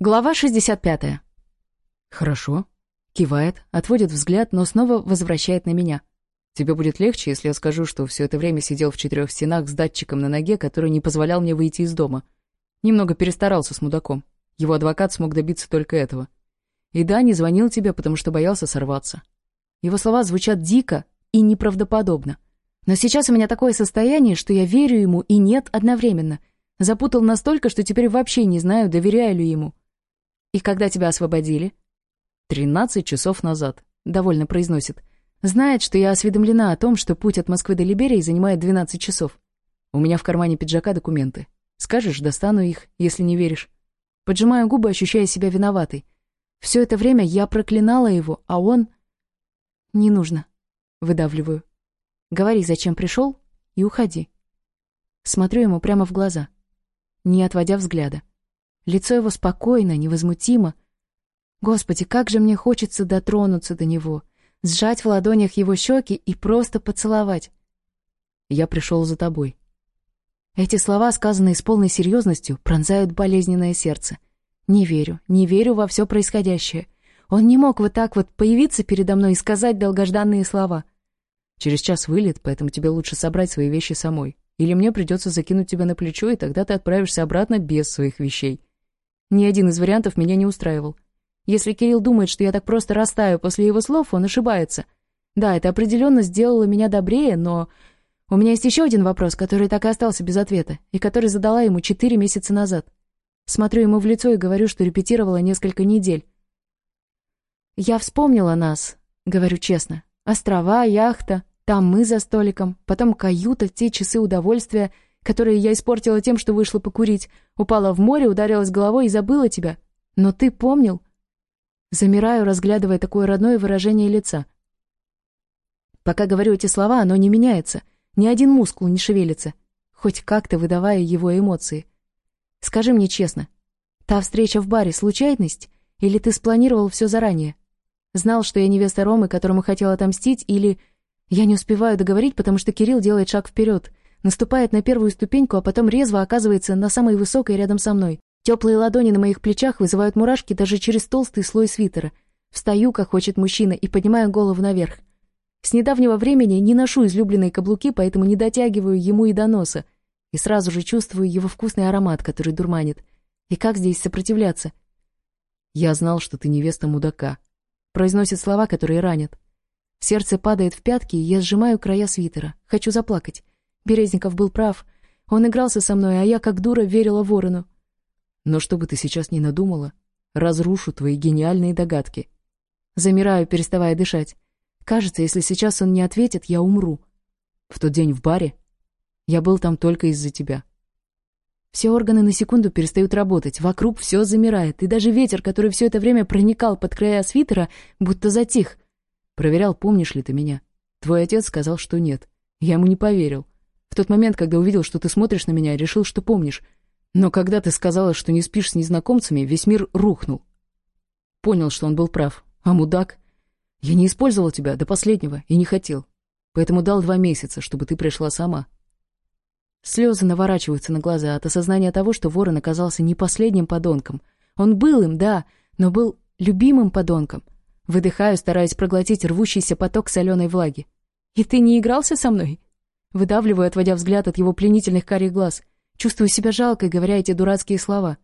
Глава 65. «Хорошо». Кивает, отводит взгляд, но снова возвращает на меня. «Тебе будет легче, если я скажу, что все это время сидел в четырех стенах с датчиком на ноге, который не позволял мне выйти из дома. Немного перестарался с мудаком. Его адвокат смог добиться только этого. И да, не звонил тебе, потому что боялся сорваться. Его слова звучат дико и неправдоподобно. Но сейчас у меня такое состояние, что я верю ему и нет одновременно. Запутал настолько, что теперь вообще не знаю, доверяю ли ему». «И когда тебя освободили?» «Тринадцать часов назад», — довольно произносит. «Знает, что я осведомлена о том, что путь от Москвы до Либерии занимает 12 часов. У меня в кармане пиджака документы. Скажешь, достану их, если не веришь». Поджимаю губы, ощущая себя виноватой. Все это время я проклинала его, а он... «Не нужно», — выдавливаю. «Говори, зачем пришел, и уходи». Смотрю ему прямо в глаза, не отводя взгляда. Лицо его спокойно, невозмутимо. Господи, как же мне хочется дотронуться до него, сжать в ладонях его щеки и просто поцеловать. «Я пришел за тобой». Эти слова, сказанные с полной серьезностью, пронзают болезненное сердце. Не верю, не верю во все происходящее. Он не мог вот так вот появиться передо мной и сказать долгожданные слова. «Через час вылет, поэтому тебе лучше собрать свои вещи самой. Или мне придется закинуть тебя на плечо, и тогда ты отправишься обратно без своих вещей». Ни один из вариантов меня не устраивал. Если Кирилл думает, что я так просто растаю после его слов, он ошибается. Да, это определенно сделало меня добрее, но... У меня есть еще один вопрос, который так и остался без ответа, и который задала ему четыре месяца назад. Смотрю ему в лицо и говорю, что репетировала несколько недель. «Я вспомнила нас», — говорю честно. «Острова, яхта, там мы за столиком, потом каюта, те часы удовольствия — которое я испортила тем, что вышла покурить, упала в море, ударилась головой и забыла тебя. Но ты помнил?» Замираю, разглядывая такое родное выражение лица. Пока говорю эти слова, оно не меняется. Ни один мускул не шевелится, хоть как-то выдавая его эмоции. «Скажи мне честно, та встреча в баре — случайность, или ты спланировал все заранее? Знал, что я невеста Ромы, которому хотел отомстить, или...» Я не успеваю договорить, потому что Кирилл делает шаг вперед — наступает на первую ступеньку, а потом резво оказывается на самой высокой рядом со мной. Теплые ладони на моих плечах вызывают мурашки даже через толстый слой свитера. Встаю, как хочет мужчина, и поднимаю голову наверх. С недавнего времени не ношу излюбленные каблуки, поэтому не дотягиваю ему и до носа. И сразу же чувствую его вкусный аромат, который дурманит. И как здесь сопротивляться? «Я знал, что ты невеста мудака», — произносит слова, которые ранят. Сердце падает в пятки, и я сжимаю края свитера. Хочу заплакать. Березников был прав. Он игрался со мной, а я как дура верила ворону. Но что бы ты сейчас ни надумала, разрушу твои гениальные догадки. Замираю, переставая дышать. Кажется, если сейчас он не ответит, я умру. В тот день в баре я был там только из-за тебя. Все органы на секунду перестают работать, вокруг все замирает, и даже ветер, который все это время проникал под края свитера, будто затих. Проверял, помнишь ли ты меня. Твой отец сказал, что нет. Я ему не поверил. В тот момент, когда увидел, что ты смотришь на меня, решил, что помнишь. Но когда ты сказала, что не спишь с незнакомцами, весь мир рухнул. Понял, что он был прав. А мудак? Я не использовал тебя до последнего и не хотел. Поэтому дал два месяца, чтобы ты пришла сама. Слезы наворачиваются на глаза от осознания того, что ворон оказался не последним подонком. Он был им, да, но был любимым подонком. Выдыхаю, стараясь проглотить рвущийся поток соленой влаги. «И ты не игрался со мной? выдавливаю, отводя взгляд от его пленительных карих глаз. Чувствую себя жалкой, говоря эти дурацкие слова.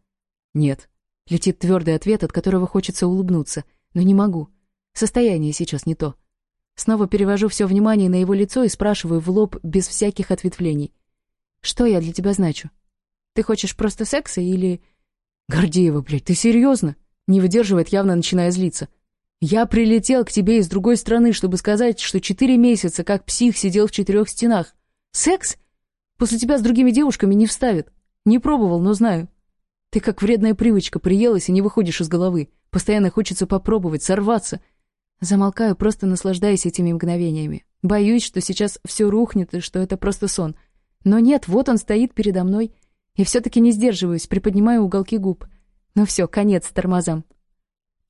«Нет». Летит твердый ответ, от которого хочется улыбнуться, но не могу. Состояние сейчас не то. Снова перевожу все внимание на его лицо и спрашиваю в лоб без всяких ответвлений. «Что я для тебя значу? Ты хочешь просто секса или...» «Гордеева, блядь, ты серьезно? Не выдерживает, явно начиная злиться. «Я прилетел к тебе из другой страны, чтобы сказать, что четыре месяца как псих сидел в четырех стенах. Секс? После тебя с другими девушками не вставят. Не пробовал, но знаю. Ты как вредная привычка, приелась и не выходишь из головы. Постоянно хочется попробовать, сорваться. Замолкаю, просто наслаждаясь этими мгновениями. Боюсь, что сейчас все рухнет и что это просто сон. Но нет, вот он стоит передо мной. И все-таки не сдерживаюсь, приподнимаю уголки губ. Ну все, конец тормозам.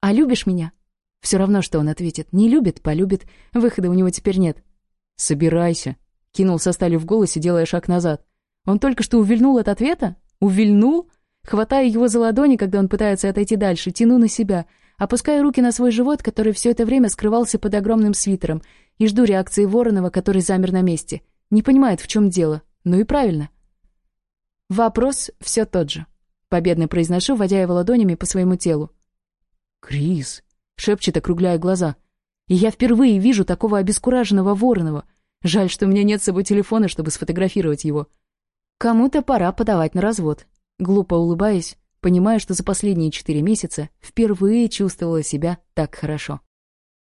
«А любишь меня?» Все равно, что он ответит. «Не любит, полюбит. Выхода у него теперь нет». «Собирайся», кинул со состалив в голосе, делая шаг назад. Он только что увильнул от ответа? Увильнул? Хватая его за ладони, когда он пытается отойти дальше, тяну на себя, опуская руки на свой живот, который все это время скрывался под огромным свитером, и жду реакции Воронова, который замер на месте. Не понимает, в чем дело. Ну и правильно. Вопрос все тот же. Победно произношу, водя его ладонями по своему телу. «Крис!» — шепчет, округляя глаза. «И я впервые вижу такого обескураженного Воронова». Жаль, что у меня нет с собой телефона, чтобы сфотографировать его. Кому-то пора подавать на развод. Глупо улыбаясь, понимая, что за последние четыре месяца впервые чувствовала себя так хорошо.